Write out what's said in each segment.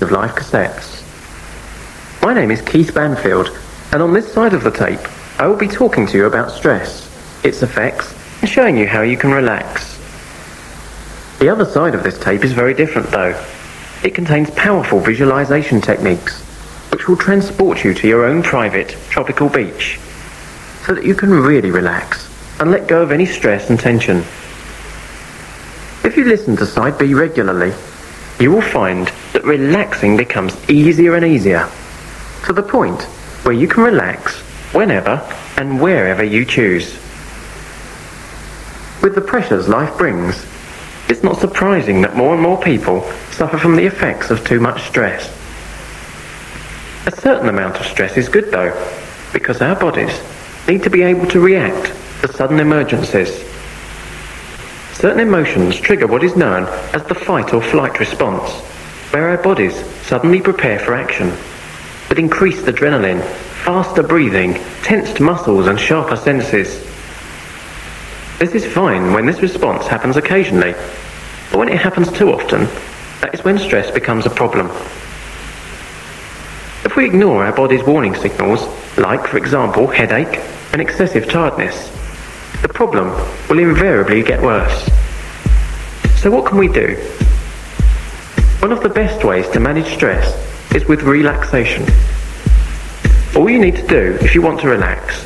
of Life Cassettes. My name is Keith Banfield, and on this side of the tape, I will be talking to you about stress, its effects, and showing you how you can relax. The other side of this tape is very different though. It contains powerful visualization techniques, which will transport you to your own private tropical beach, so that you can really relax and let go of any stress and tension. If you listen to side B regularly, you will find that relaxing becomes easier and easier, to the point where you can relax whenever and wherever you choose. With the pressures life brings, it's not surprising that more and more people suffer from the effects of too much stress. A certain amount of stress is good though, because our bodies need to be able to react to sudden emergencies. Certain emotions trigger what is known as the fight or flight response, where our bodies suddenly prepare for action, with increased adrenaline, faster breathing, tensed muscles and sharper senses. This is fine when this response happens occasionally, but when it happens too often, that is when stress becomes a problem. If we ignore our body's warning signals, like, for example, headache and excessive tiredness, the problem will invariably get worse. So what can we do? One of the best ways to manage stress is with relaxation. All you need to do if you want to relax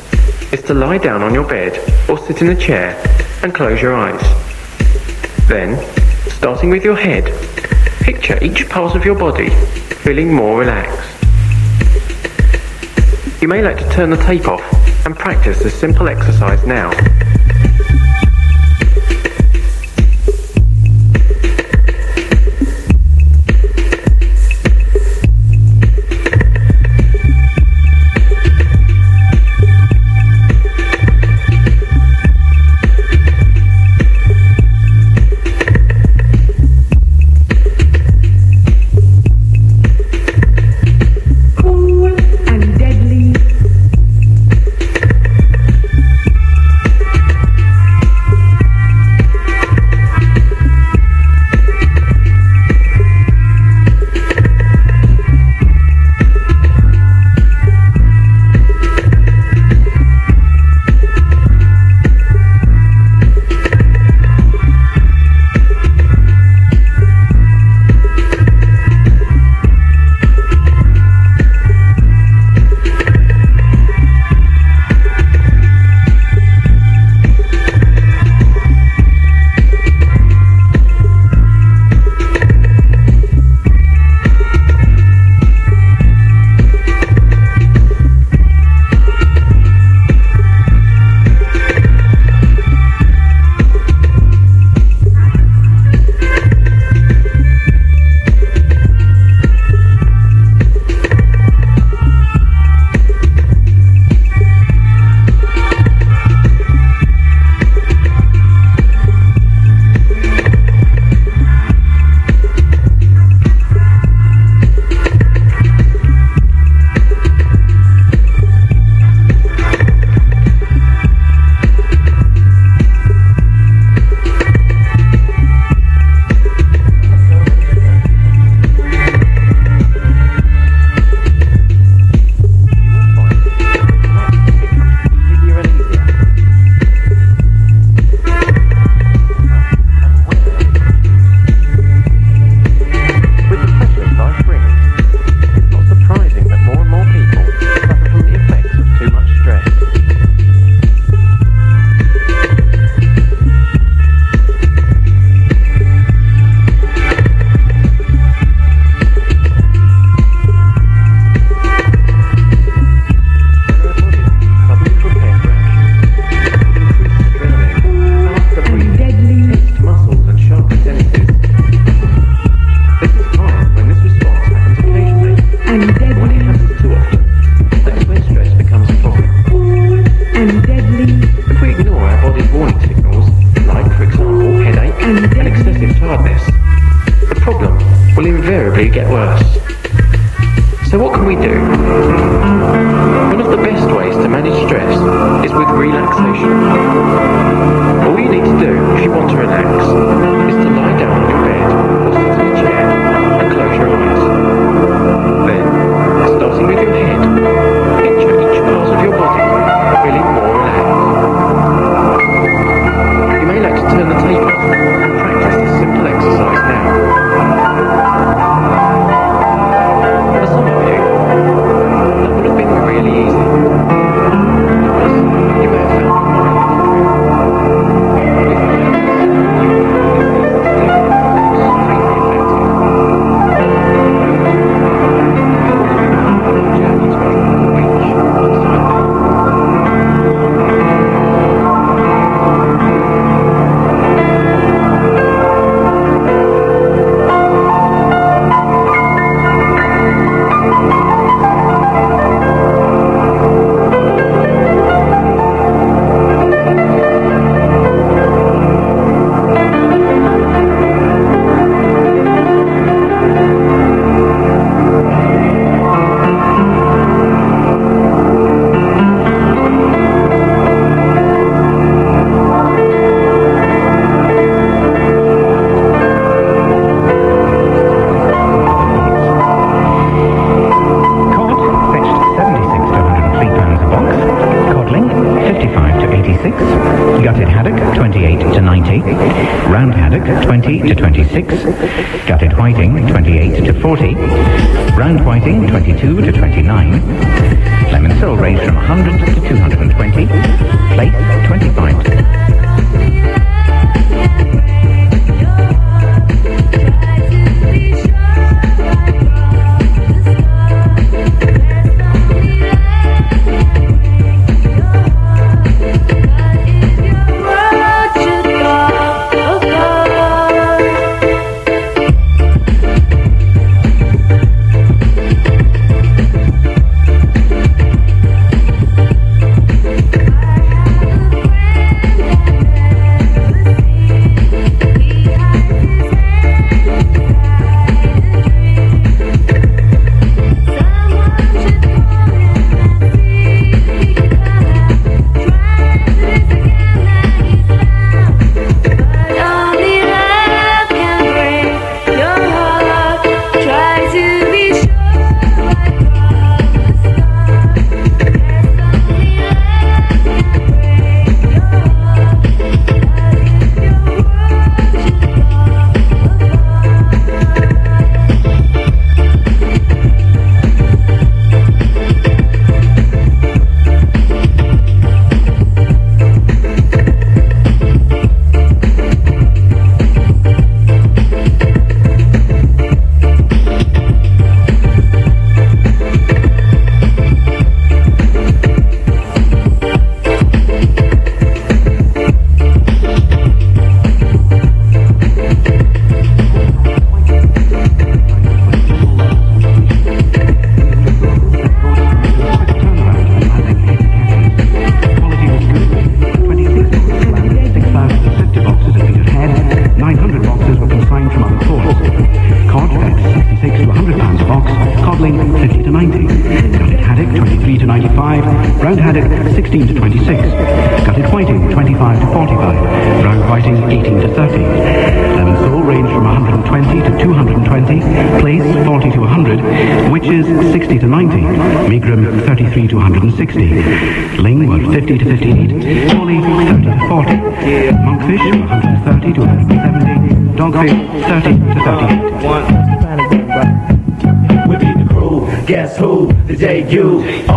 is to lie down on your bed or sit in a chair and close your eyes. Then, starting with your head, picture each part of your body feeling more relaxed. You may like to turn the tape off and practice this simple exercise now. fighting. Plaice 40 to 100, Witches 60 to 90, Megrim 33 to 160, Lingwood 50 to 58, Polly 30 to 40, Monkfish 130 to 170, Dogfish 30 to 38. We beat the crew, guess who? The J-U-R-A-S-S-I-C.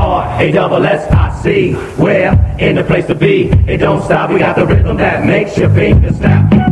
Where in the place to be. It don't stop, we got the rhythm that makes your fingers snap.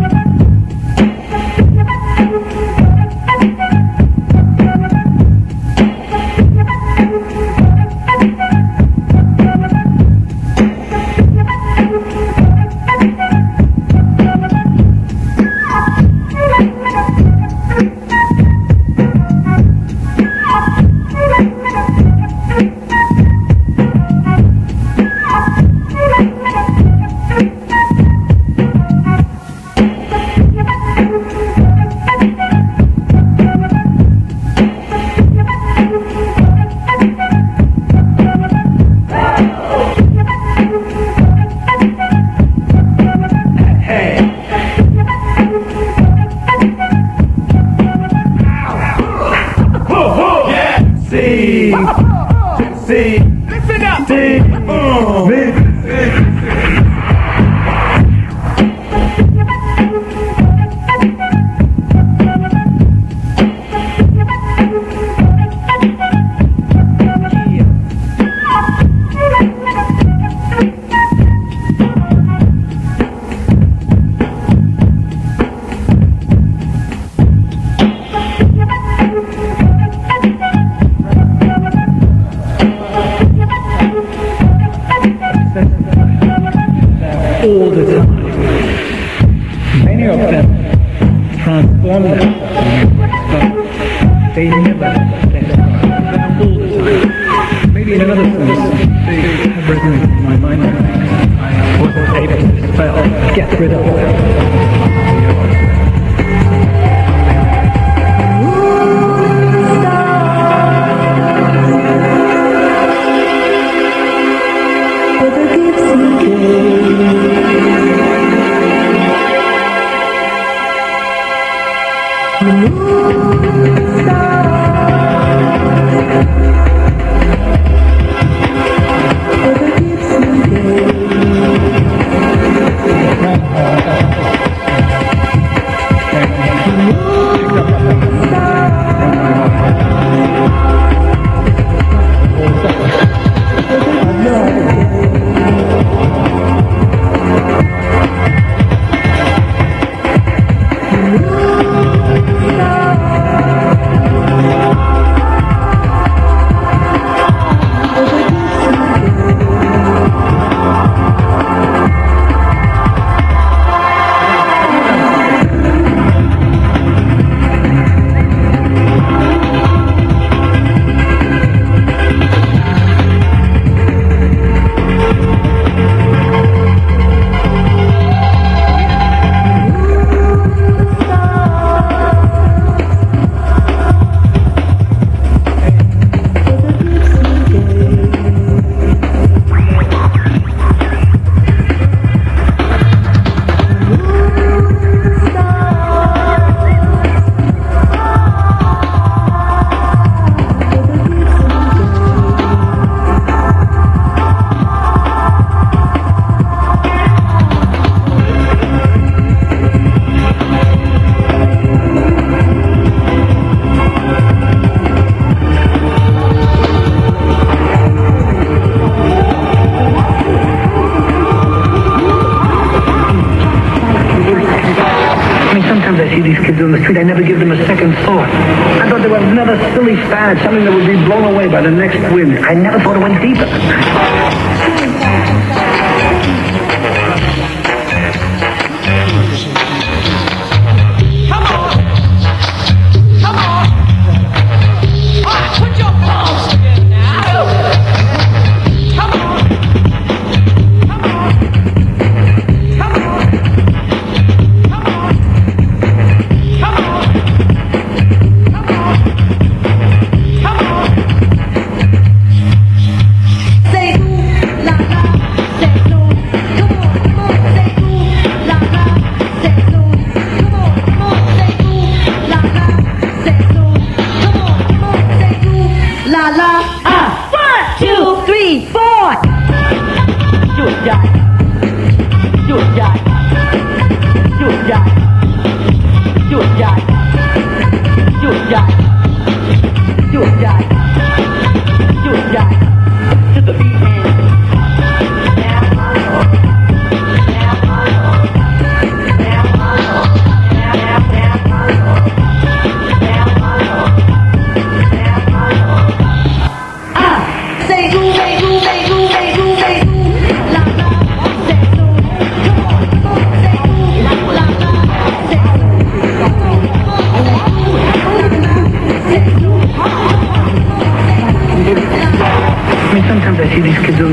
I never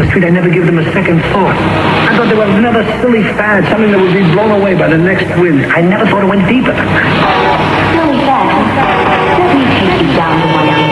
the street. I never give them a second thought. I thought they were another silly fad, something that would be blown away by the next wind. I never thought it went deeper Oh, that. Let me take you down to one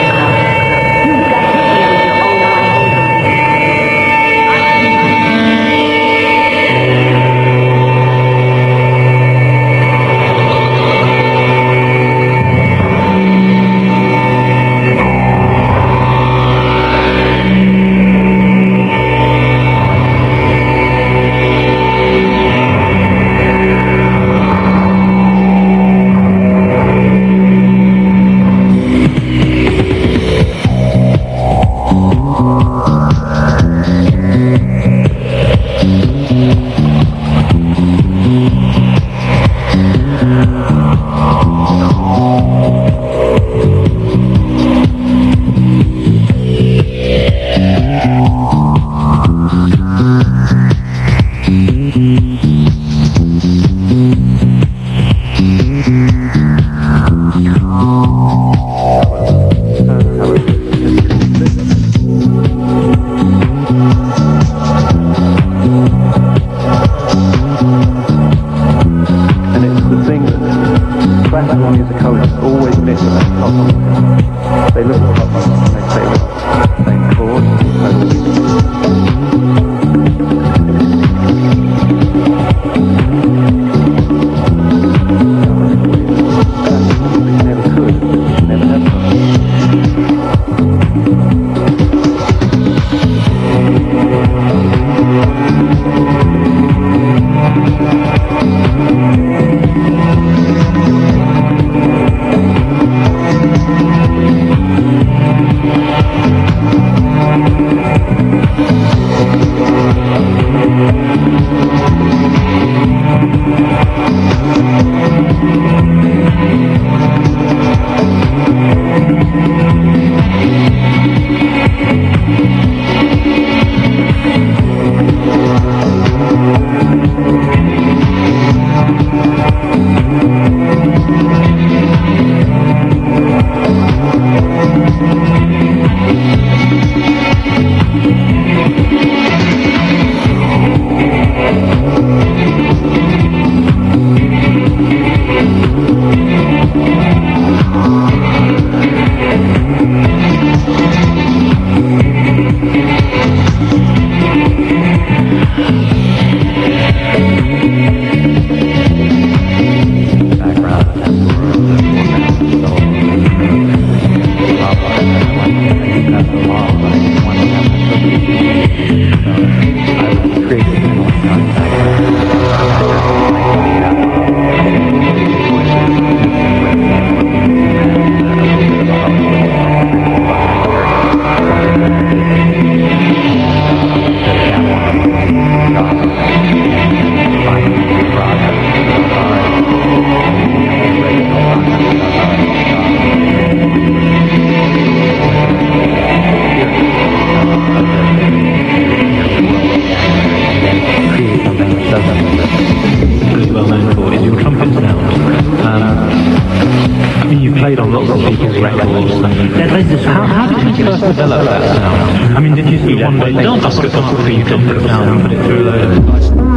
I think that's the law, but one of them is I mean, did you see one day think, parce que quand you don't put it down, put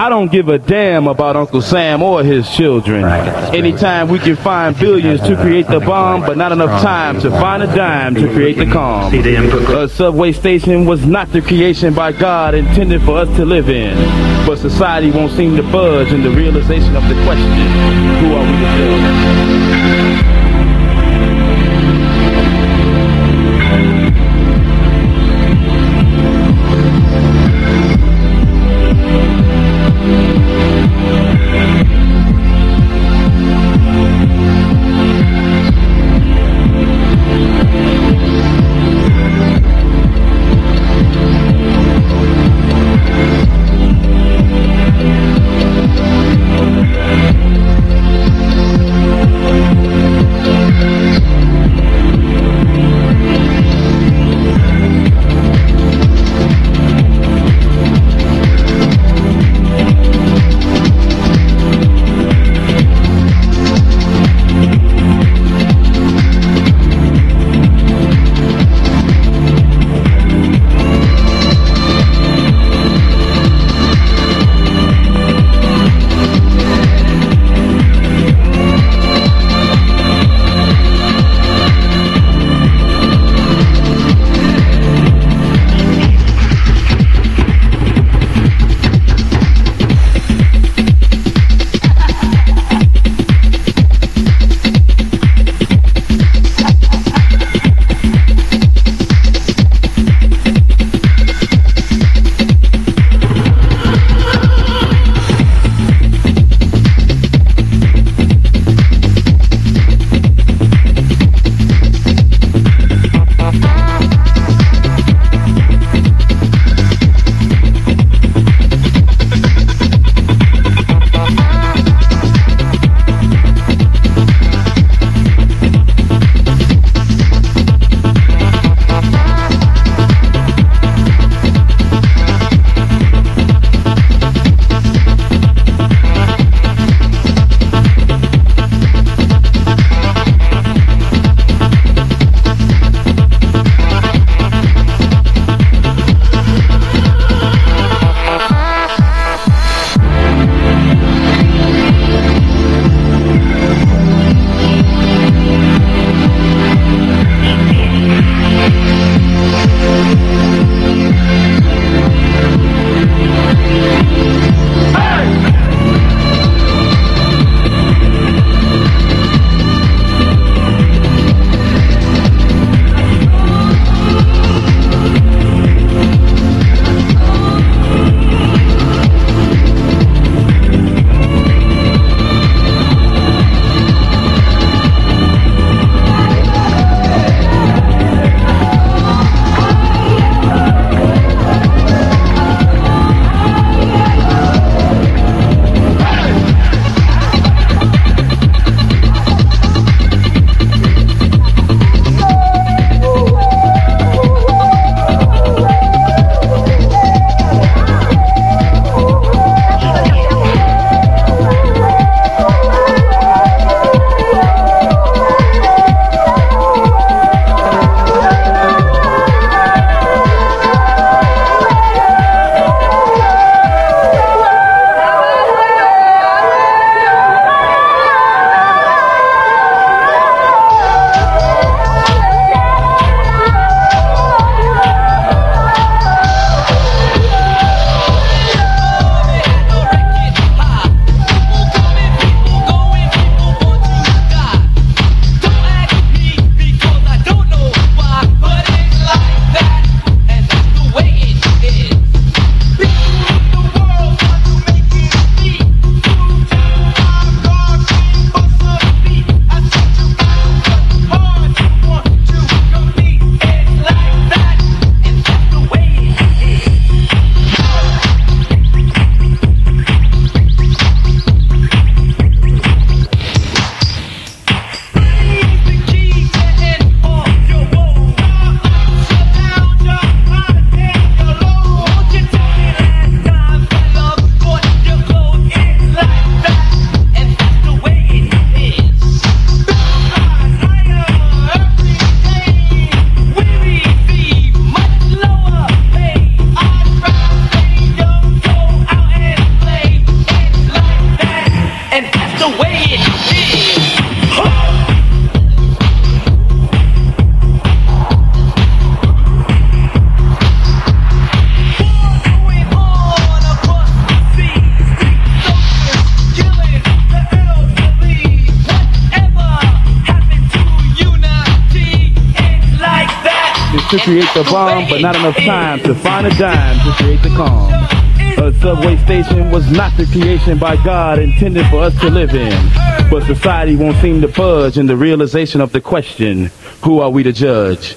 I don't give a damn about Uncle Sam or his children. Anytime we can find billions to create the bomb, but not enough time to find a dime to create the calm. A subway station was not the creation by God intended for us to live in. But society won't seem to budge in the realization of the question, who are we to judge? But not enough time to find a dime to create the calm. A subway station was not the creation by God intended for us to live in. But society won't seem to budge in the realization of the question, who are we to judge?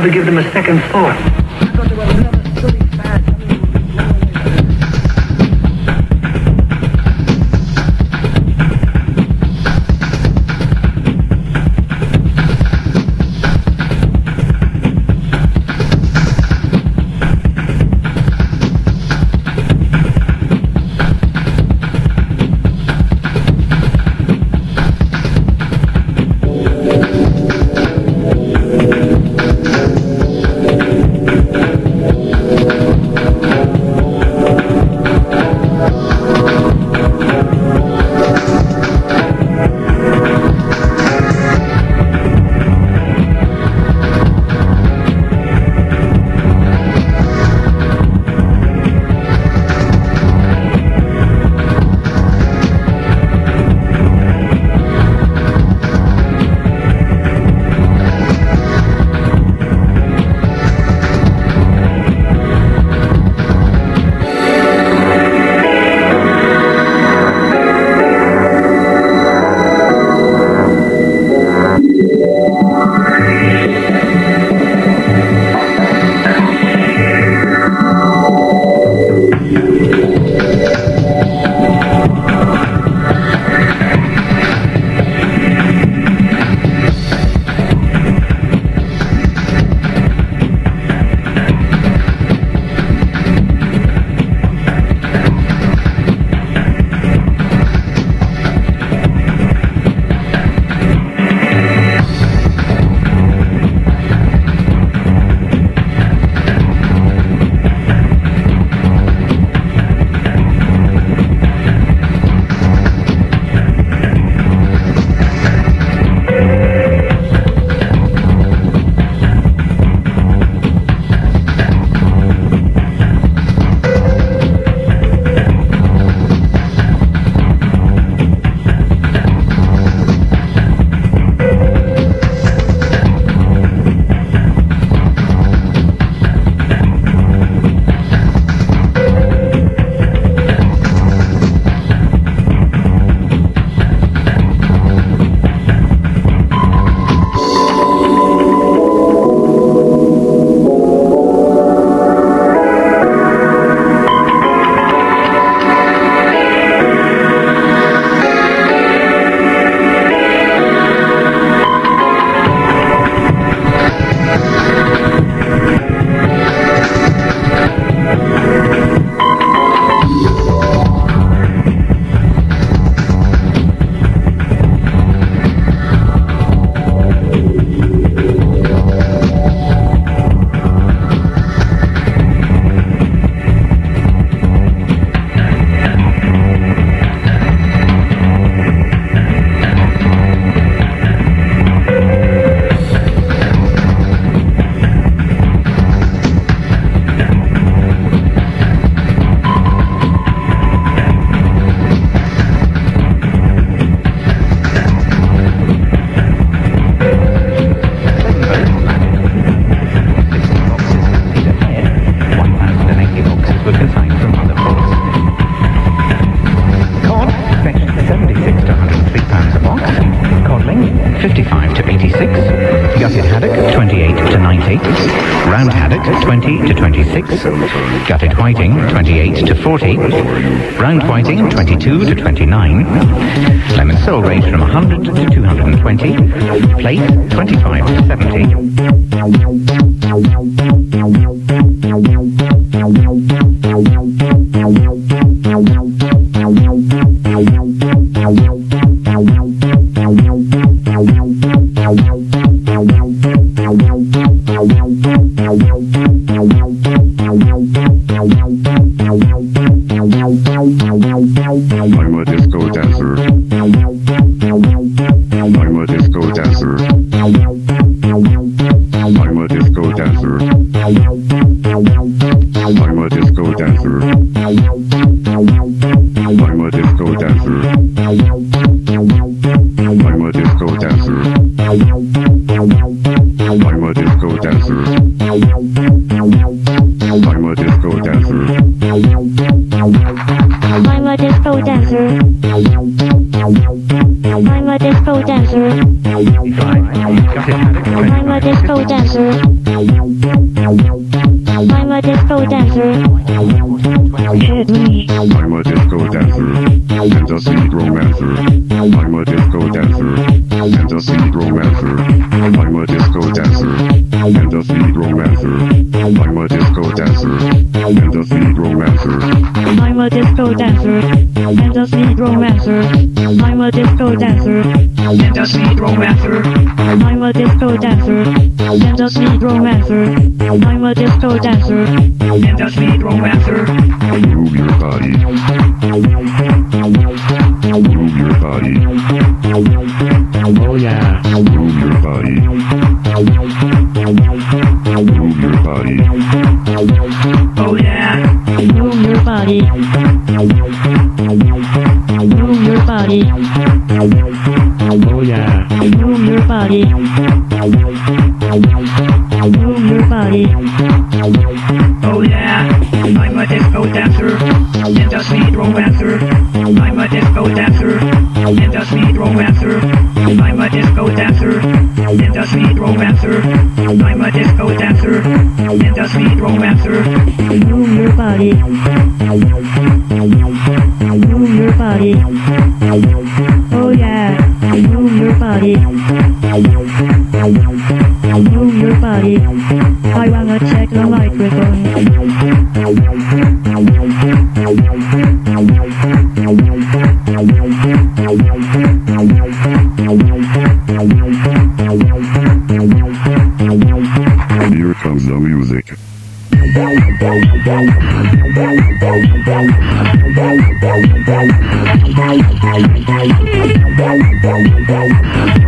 Never give them a second thought. 22 to 29. Disco dancer and a sweet romancer. I'm a disco dancer and a sweet romancer. Move your body. Move your body. Oh yeah. Move your body. Move your body. Oh yeah. Move your body. Move your body. Oh yeah. Move your body. Move your body. Oh yeah, I'm a disco dancer and a sweet romancer. I'm a disco dancer and a sweet romancer. I'm a disco dancer and a sweet romancer. I'm a disco dancer and a sweet romancer. Move your body. Move your body. Oh yeah. Move your body. Move your body. I wanna check the microphone. Here comes the music. Thank you.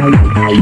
Bye.